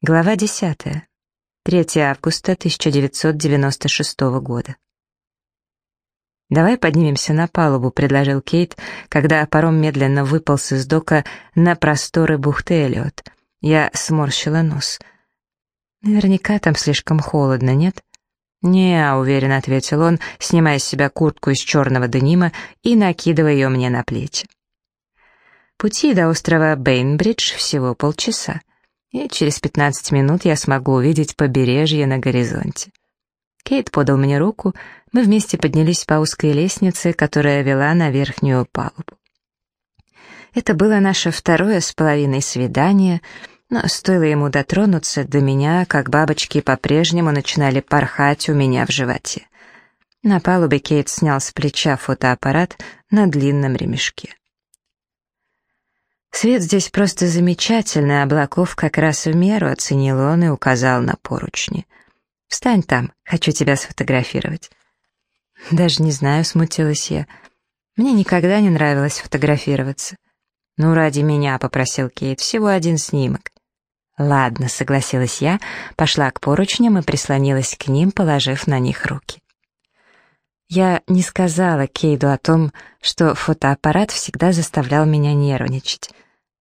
Глава 10. 3 августа 1996 года. «Давай поднимемся на палубу», — предложил Кейт, когда паром медленно выполз из дока на просторы бухты Эллиот. Я сморщила нос. «Наверняка там слишком холодно, нет?» «Не», — уверенно ответил он, снимая с себя куртку из черного денима и накидывая ее мне на плечи. Пути до острова Бейнбридж всего полчаса и через 15 минут я смогу увидеть побережье на горизонте. Кейт подал мне руку, мы вместе поднялись по узкой лестнице, которая вела на верхнюю палубу. Это было наше второе с половиной свидание, но стоило ему дотронуться до меня, как бабочки по-прежнему начинали порхать у меня в животе. На палубе Кейт снял с плеча фотоаппарат на длинном ремешке. «Свет здесь просто замечательный, облаков как раз в меру», — оценил он и указал на поручни. «Встань там, хочу тебя сфотографировать». «Даже не знаю», — смутилась я. «Мне никогда не нравилось фотографироваться». «Ну, ради меня», — попросил Кейт, — «всего один снимок». «Ладно», — согласилась я, пошла к поручням и прислонилась к ним, положив на них руки. Я не сказала Кейду о том, что фотоаппарат всегда заставлял меня нервничать.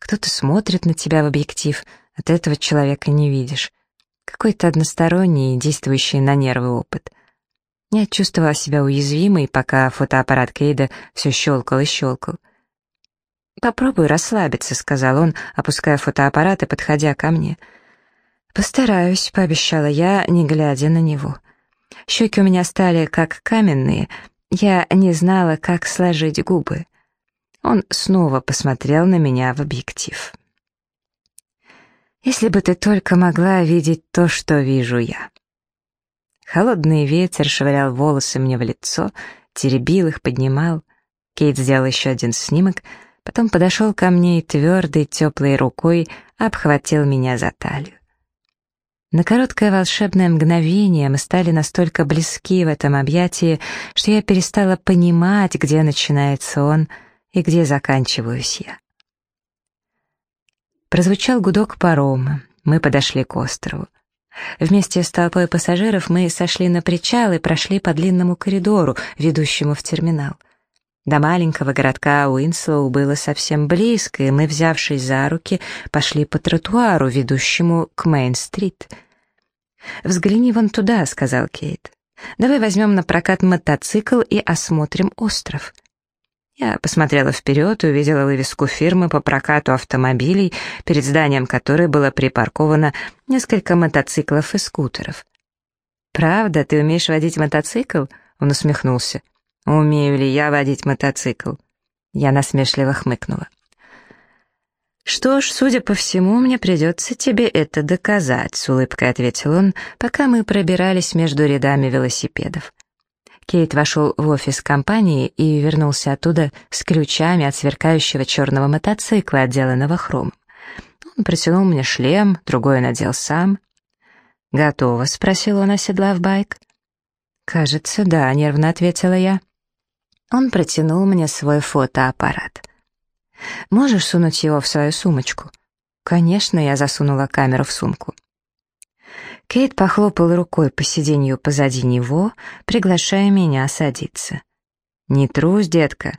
Кто-то смотрит на тебя в объектив, от этого человека не видишь. Какой-то односторонний, действующий на нервы опыт. Я чувствовала себя уязвимой, пока фотоаппарат Кейда все щелкал и щелкал. «Попробуй расслабиться», — сказал он, опуская фотоаппарат и подходя ко мне. «Постараюсь», — пообещала я, не глядя на него. Щеки у меня стали как каменные, я не знала, как сложить губы. Он снова посмотрел на меня в объектив. «Если бы ты только могла видеть то, что вижу я». Холодный ветер швырял волосы мне в лицо, теребил их, поднимал. Кейт сделал еще один снимок, потом подошел ко мне и твердой, теплой рукой обхватил меня за талию. На короткое волшебное мгновение мы стали настолько близки в этом объятии, что я перестала понимать, где начинается он и где заканчиваюсь я. Прозвучал гудок парома. Мы подошли к острову. Вместе с толпой пассажиров мы сошли на причал и прошли по длинному коридору, ведущему в терминал. До маленького городка Уинслоу было совсем близко, и мы, взявшись за руки, пошли по тротуару, ведущему к Мейн-стрит. «Взгляни вон туда», — сказал Кейт. «Давай возьмем на прокат мотоцикл и осмотрим остров». Я посмотрела вперед и увидела вывеску фирмы по прокату автомобилей, перед зданием которой было припарковано несколько мотоциклов и скутеров. «Правда, ты умеешь водить мотоцикл?» — он усмехнулся. Умею ли я водить мотоцикл? Я насмешливо хмыкнула. «Что ж, судя по всему, мне придется тебе это доказать», — с улыбкой ответил он, пока мы пробирались между рядами велосипедов. Кейт вошел в офис компании и вернулся оттуда с ключами от сверкающего черного мотоцикла, отделанного хромом. Он протянул мне шлем, другой надел сам. «Готово?» — спросил он, оседлав байк. «Кажется, да», — нервно ответила я. Он протянул мне свой фотоаппарат. «Можешь сунуть его в свою сумочку?» «Конечно», — я засунула камеру в сумку. Кейт похлопал рукой по сиденью позади него, приглашая меня садиться. «Не трусь, детка!»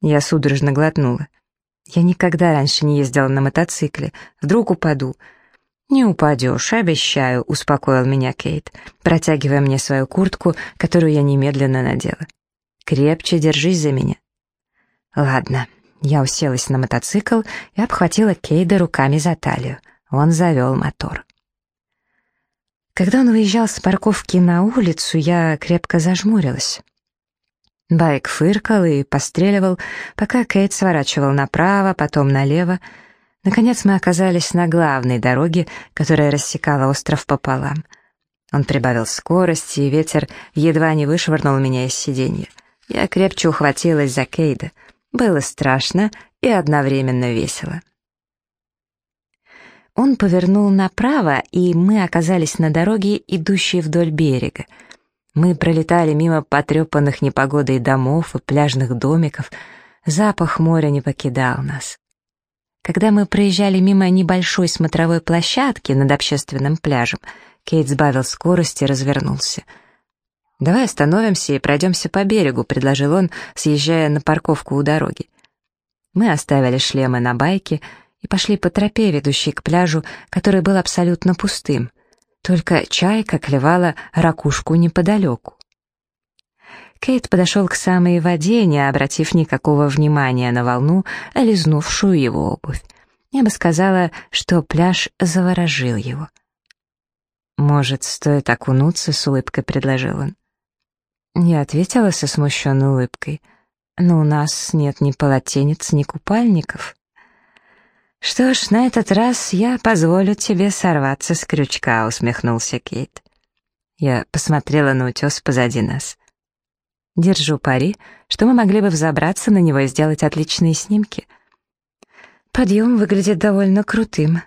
Я судорожно глотнула. «Я никогда раньше не ездила на мотоцикле. Вдруг упаду?» «Не упадешь, обещаю», — успокоил меня Кейт, протягивая мне свою куртку, которую я немедленно надела. Крепче держись за меня». «Ладно». Я уселась на мотоцикл и обхватила Кейда руками за талию. Он завел мотор. Когда он выезжал с парковки на улицу, я крепко зажмурилась. Байк фыркал и постреливал, пока Кейт сворачивал направо, потом налево. Наконец мы оказались на главной дороге, которая рассекала остров пополам. Он прибавил скорости, и ветер едва не вышвырнул меня из сиденья. Я крепче ухватилась за Кейда. Было страшно и одновременно весело. Он повернул направо, и мы оказались на дороге, идущей вдоль берега. Мы пролетали мимо потрепанных непогодой домов и пляжных домиков. Запах моря не покидал нас. Когда мы проезжали мимо небольшой смотровой площадки над общественным пляжем, Кейт сбавил скорость и развернулся. «Давай остановимся и пройдемся по берегу», — предложил он, съезжая на парковку у дороги. Мы оставили шлемы на байке и пошли по тропе, ведущей к пляжу, который был абсолютно пустым. Только чайка клевала ракушку неподалеку. Кейт подошел к самой воде, не обратив никакого внимания на волну, лизнувшую его обувь. Я бы сказала, что пляж заворожил его. «Может, стоит окунуться?» — с улыбкой предложил он. Я ответила со смущенной улыбкой. «Но у нас нет ни полотенец, ни купальников». «Что ж, на этот раз я позволю тебе сорваться с крючка», — усмехнулся Кейт. Я посмотрела на утес позади нас. Держу пари, что мы могли бы взобраться на него и сделать отличные снимки. Подъем выглядит довольно крутым.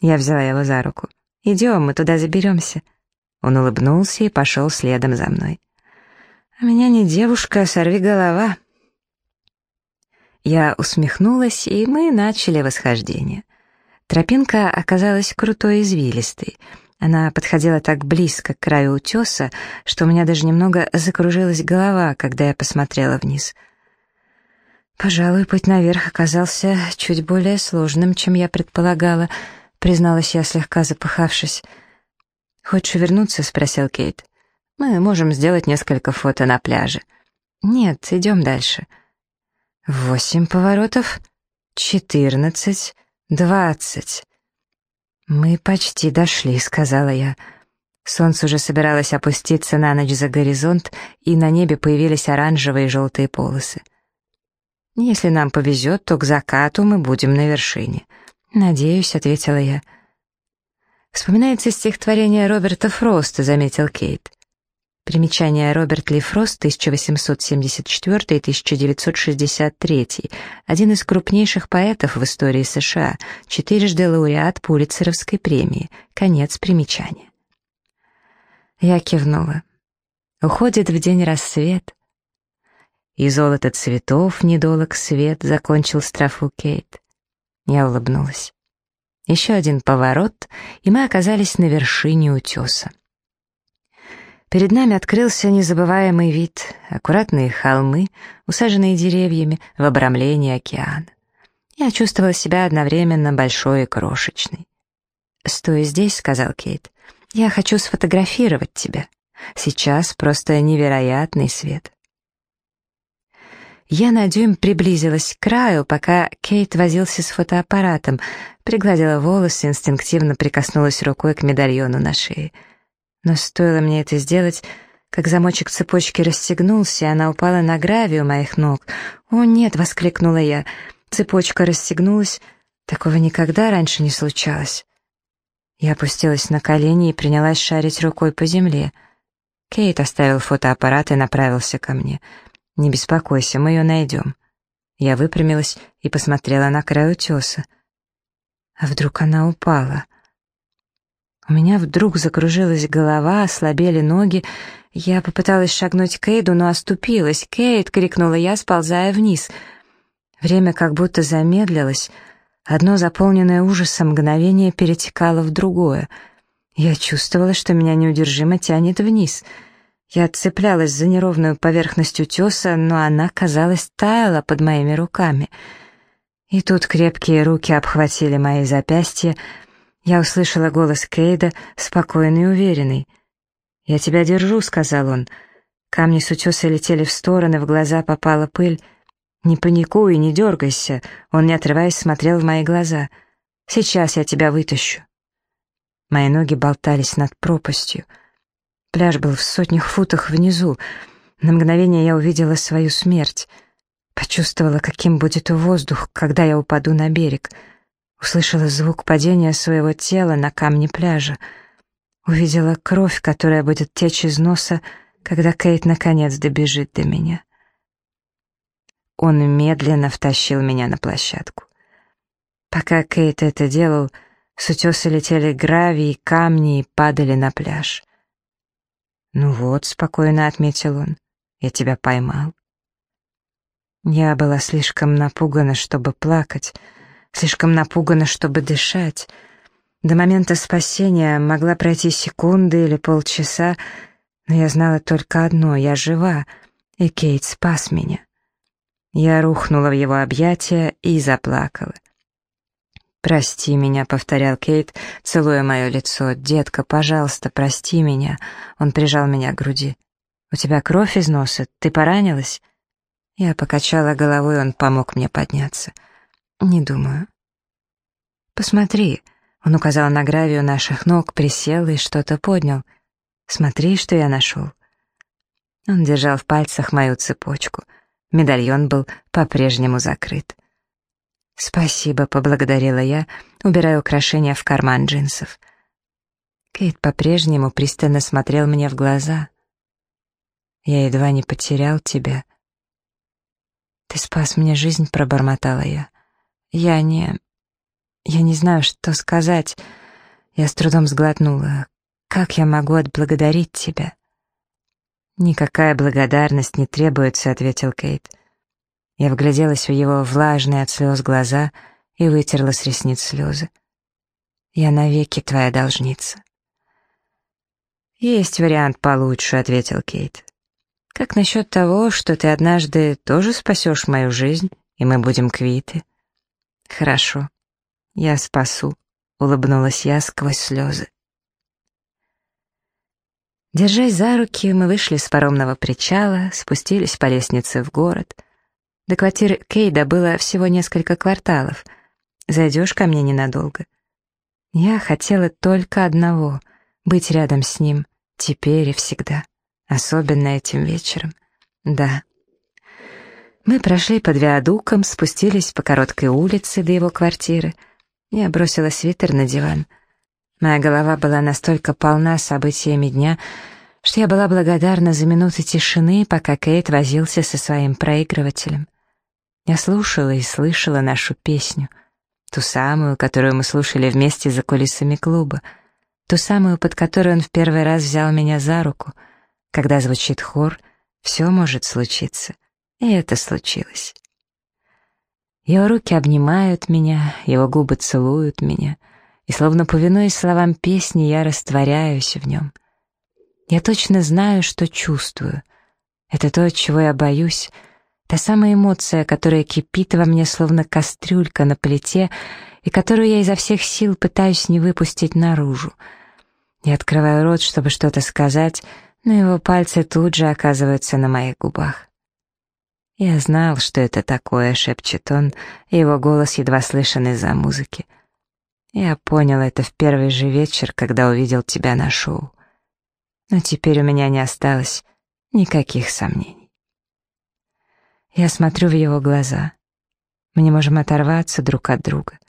Я взяла его за руку. «Идем, мы туда заберемся». Он улыбнулся и пошел следом за мной. «А меня не девушка, а сорви голова». Я усмехнулась, и мы начали восхождение. Тропинка оказалась крутой и извилистой — она подходила так близко к краю утеса, что у меня даже немного закружилась голова, когда я посмотрела вниз. «Пожалуй, путь наверх оказался чуть более сложным, чем я предполагала», — призналась я, слегка запыхавшись. «Хочешь вернуться?» — спросил Кейт. «Мы можем сделать несколько фото на пляже». «Нет, идем дальше». «Восемь поворотов, четырнадцать, двадцать». «Мы почти дошли», — сказала я. Солнце уже собиралось опуститься на ночь за горизонт, и на небе появились оранжевые и желтые полосы. «Если нам повезет, то к закату мы будем на вершине». «Надеюсь», — ответила я. «Вспоминается стихотворение Роберта Фроста», — заметил Кейт. Примечание Роберт Ли Фрост, 1874-1963, один из крупнейших поэтов в истории США, четырежды лауреат Пулитцеровской премии. Конец примечания. Я кивнула. Уходит в день рассвет. И золото цветов недолог свет, закончил строфу Кейт. Я улыбнулась. Еще один поворот, и мы оказались на вершине утеса. Перед нами открылся незабываемый вид, аккуратные холмы, усаженные деревьями в обрамлении океана. Я чувствовала себя одновременно большой и крошечной. «Стой здесь», — сказал Кейт. «Я хочу сфотографировать тебя. Сейчас просто невероятный свет». Я на дюйм приблизилась к краю, пока Кейт возился с фотоаппаратом, пригладила волосы, инстинктивно прикоснулась рукой к медальону на шее — но стоило мне это сделать, как замочек цепочки расстегнулся, и она упала на гравий у моих ног. «О, нет!» — воскликнула я. Цепочка расстегнулась. Такого никогда раньше не случалось. Я опустилась на колени и принялась шарить рукой по земле. Кейт оставил фотоаппарат и направился ко мне. «Не беспокойся, мы ее найдем». Я выпрямилась и посмотрела на край утеса. А вдруг она упала? У меня вдруг закружилась голова, ослабели ноги. Я попыталась шагнуть к Кейду, но оступилась. «Кейт!» — крикнула я, сползая вниз. Время как будто замедлилось. Одно заполненное ужасом мгновение перетекало в другое. Я чувствовала, что меня неудержимо тянет вниз. Я цеплялась за неровную поверхность утеса, но она, казалось, таяла под моими руками. И тут крепкие руки обхватили мои запястья, я услышала голос Кейда, спокойный и уверенный. «Я тебя держу», — сказал он. Камни с утеса летели в стороны, в глаза попала пыль. «Не паникуй, не дергайся», — он, не отрываясь, смотрел в мои глаза. «Сейчас я тебя вытащу». Мои ноги болтались над пропастью. Пляж был в сотнях футах внизу. На мгновение я увидела свою смерть. Почувствовала, каким будет воздух, когда я упаду на берег — Услышала звук падения своего тела на камне пляжа. Увидела кровь, которая будет течь из носа, когда Кейт наконец добежит до меня. Он медленно втащил меня на площадку. Пока Кейт это делал, с утеса летели гравий, камни и падали на пляж. «Ну вот», — спокойно отметил он, — «я тебя поймал». Я была слишком напугана, чтобы плакать, — слишком напугана, чтобы дышать. До момента спасения могла пройти секунды или полчаса, но я знала только одно — я жива, и Кейт спас меня. Я рухнула в его объятия и заплакала. «Прости меня», — повторял Кейт, целуя мое лицо. «Детка, пожалуйста, прости меня». Он прижал меня к груди. «У тебя кровь из носа? Ты поранилась?» Я покачала головой, он помог мне подняться. «Не думаю». «Посмотри», — он указал на гравию наших ног, присел и что-то поднял. «Смотри, что я нашел». Он держал в пальцах мою цепочку. Медальон был по-прежнему закрыт. «Спасибо», — поблагодарила я, убирая украшения в карман джинсов. Кейт по-прежнему пристально смотрел мне в глаза. «Я едва не потерял тебя». «Ты спас мне жизнь», — пробормотала я. «Я не... я не знаю, что сказать». Я с трудом сглотнула. «Как я могу отблагодарить тебя?» «Никакая благодарность не требуется», — ответил Кейт. Я вгляделась в его влажные от слез глаза и вытерла с ресниц слезы. «Я навеки твоя должница». «Есть вариант получше», — ответил Кейт. «Как насчет того, что ты однажды тоже спасешь мою жизнь, и мы будем квиты?» «Хорошо, я спасу», — улыбнулась я сквозь слезы. Держась за руки, мы вышли с паромного причала, спустились по лестнице в город — до квартиры Кейда было всего несколько кварталов. Зайдешь ко мне ненадолго. Я хотела только одного — быть рядом с ним, теперь и всегда. Особенно этим вечером. Да. Мы прошли под виадуком, спустились по короткой улице до его квартиры. Я бросила свитер на диван. Моя голова была настолько полна событиями дня, что я была благодарна за минуты тишины, пока Кейт возился со своим проигрывателем. Я слушала и слышала нашу песню, ту самую, которую мы слушали вместе за кулисами клуба, ту самую, под которую он в первый раз взял меня за руку. Когда звучит хор, все может случиться, и это случилось. Его руки обнимают меня, его губы целуют меня, и, словно повинуясь словам песни, я растворяюсь в нем. Я точно знаю, что чувствую. Это то, чего я боюсь — Та самая эмоция, которая кипит во мне, словно кастрюлька на плите, и которую я изо всех сил пытаюсь не выпустить наружу. Я открываю рот, чтобы что-то сказать, но его пальцы тут же оказываются на моих губах. «Я знал, что это такое», — шепчет он, его голос едва слышен из-за музыки. «Я понял это в первый же вечер, когда увидел тебя на шоу. Но теперь у меня не осталось никаких сомнений». Я смотрю в его глаза. Мы не можем оторваться друг от друга.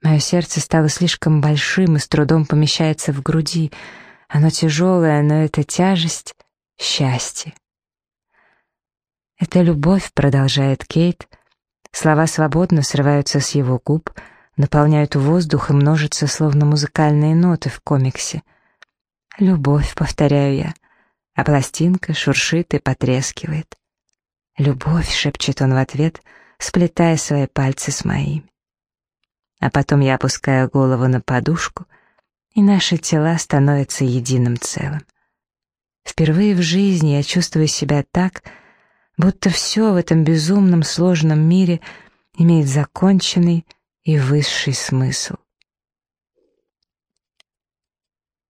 Мое сердце стало слишком большим и с трудом помещается в груди. Оно тяжелое, но это тяжесть — счастье. «Это любовь», — продолжает Кейт. Слова свободно срываются с его губ, наполняют воздух и множатся, словно музыкальные ноты в комиксе. «Любовь», — повторяю я, а пластинка шуршит и потрескивает. «Любовь», — шепчет он в ответ, сплетая свои пальцы с моими. А потом я опускаю голову на подушку, и наши тела становятся единым целым. Впервые в жизни я чувствую себя так, будто все в этом безумном сложном мире имеет законченный и высший смысл.